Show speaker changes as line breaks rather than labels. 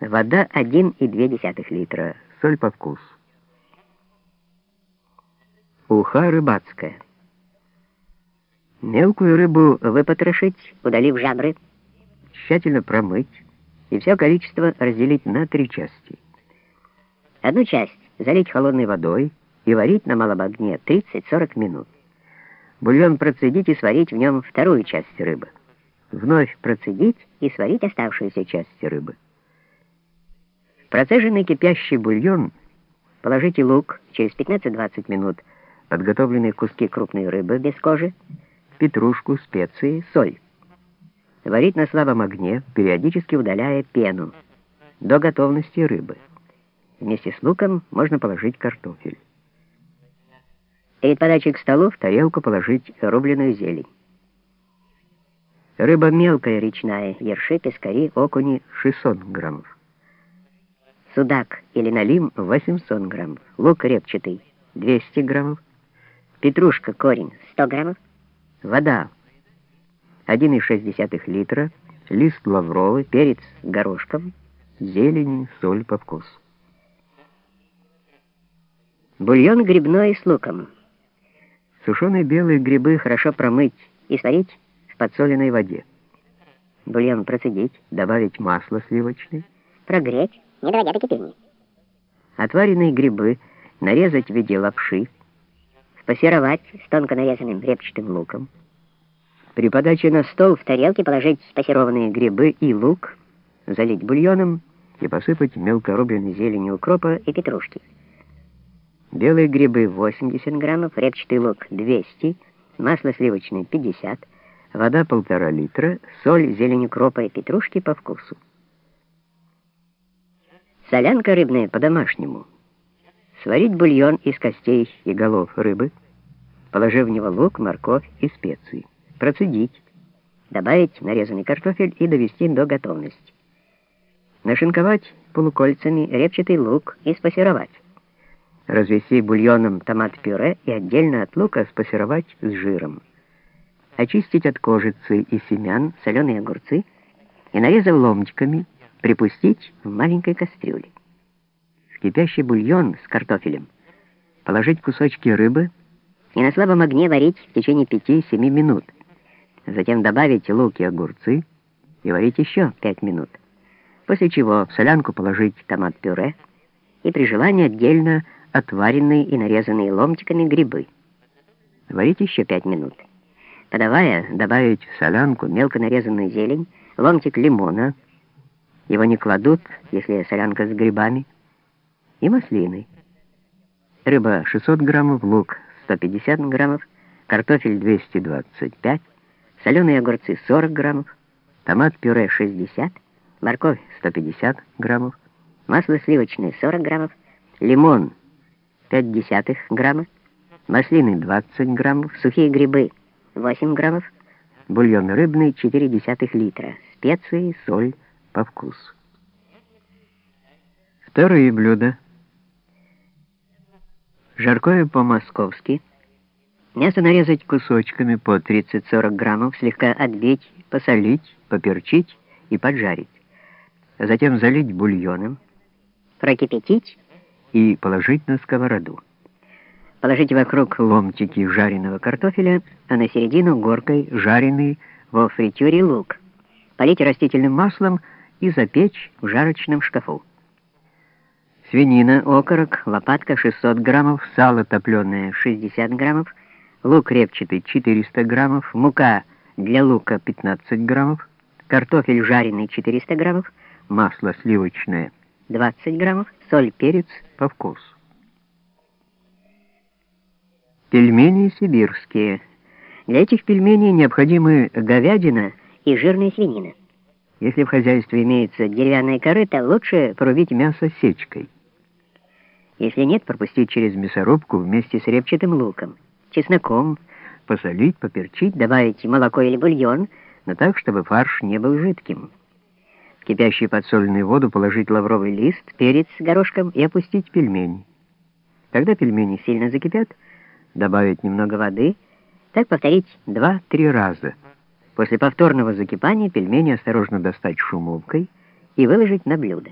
Вода 1,2 литра. Соль по вкусу. Уха рыбацкая. Мелкую рыбу выпотрошить, удалив жабры, тщательно промыть и все количество разделить на три части. Одну часть залить холодной водой и варить на малом огне 30-40 минут. Бульон процедить и сварить в нем вторую часть рыбы. Вновь процедить и сварить оставшуюся часть рыбы. Процеженный кипящий бульон положите лук через 15-20 минут, подготовленные куски крупной рыбы без кожи, петрушку, специи, соль. Варить на слабом огне, периодически удаляя пену, до готовности рыбы. Вместе с луком можно положить картофель. Перед подачей к столу в тарелку положить рубленую зелень. Рыба мелкая речная, ерши, пескари, окуни 600 граммов. Судак или налим 800 граммов. Лук репчатый 200 граммов. Петрушка корень 100 граммов. Вода 1,6 литра. Лист лавровый, перец горошком, зелень, соль по вкусу. Бульон грибной с луком. Сушеные белые грибы хорошо промыть и сварить в подсоленной воде. Бульон процедить, добавить масло сливочное, прогреть, не доводя до кипения. Отваренные грибы нарезать в виде лапши, спассеровать с тонко нарезанным репчатым луком. При подаче на стол в тарелке положить спассерованные грибы и лук, залить бульоном и посыпать мелкорубленной зеленью укропа и петрушки. Белые грибы 80 граммов, репчатый лук 200, масло сливочное 50, вода полтора литра, соль, зелень укропа и петрушки по вкусу. Солянка рыбная по-домашнему. Сварить бульон из костей и голов рыбы, положив в него лук, морковь и специи. Процедить, добавить нарезанный картофель и довести до готовности. Нашинковать полукольцами репчатый лук и спассеровать развести бульоном томат-пюре и отдельно от лука спассеровать с жиром. Очистить от кожицы и семян соленые огурцы и, нарезав ломтиками, припустить в маленькой кастрюле. В кипящий бульон с картофелем положить кусочки рыбы и на слабом огне варить в течение 5-7 минут. Затем добавить лук и огурцы и варить еще 5 минут. После чего в солянку положить томат-пюре и при желании отдельно отваренные и нарезанные ломтиками грибы. Варить еще пять минут. Подавая, добавить в солянку мелко нарезанную зелень, ломтик лимона, его не кладут, если солянка с грибами, и маслины. Рыба 600 граммов, лук 150 граммов, картофель 225, соленые огурцы 40 граммов, томат-пюре 60, морковь 150 граммов, масло сливочное 40 граммов, лимон 0,5 грамма, маслины 20 граммов, сухие грибы 8 граммов, бульон рыбный 0,4 литра, специи, соль по вкусу. Вторые блюда. Жаркое по-московски. Мясо нарезать кусочками по 30-40 граммов, слегка отбить, посолить, поперчить и поджарить. Затем залить бульоном, прокипятить и положить на сковороду. Положите вокруг ломтики жареного картофеля, а на середину горкой жареный во фритюре лук. Полить растительным маслом и запечь в жарочном шкафу. Свинина, окорок, лопатка 600 граммов, сало топленое 60 граммов, лук репчатый 400 граммов, мука для лука 15 граммов, картофель жареный 400 граммов, масло сливочное 20 граммов, соль, перец по вкусу. Пельмени сибирские. Для этих пельменей необходимы говядина и жирная свинина. Если в хозяйстве имеется деревянная корыта, лучше порубить мясо сечкой. Если нет, пропустить через мясорубку вместе с репчатым луком, чесноком, посолить, поперчить, добавить молоко или бульон, но так, чтобы фарш не был жидким кипящую подсоленную воду положить лавровый лист, перец с горошком и опустить пельмени. Когда пельмени сильно закипят, добавить немного воды, так повторить 2-3 раза. После повторного закипания пельмени осторожно достать шумовкой и выложить на блюдо.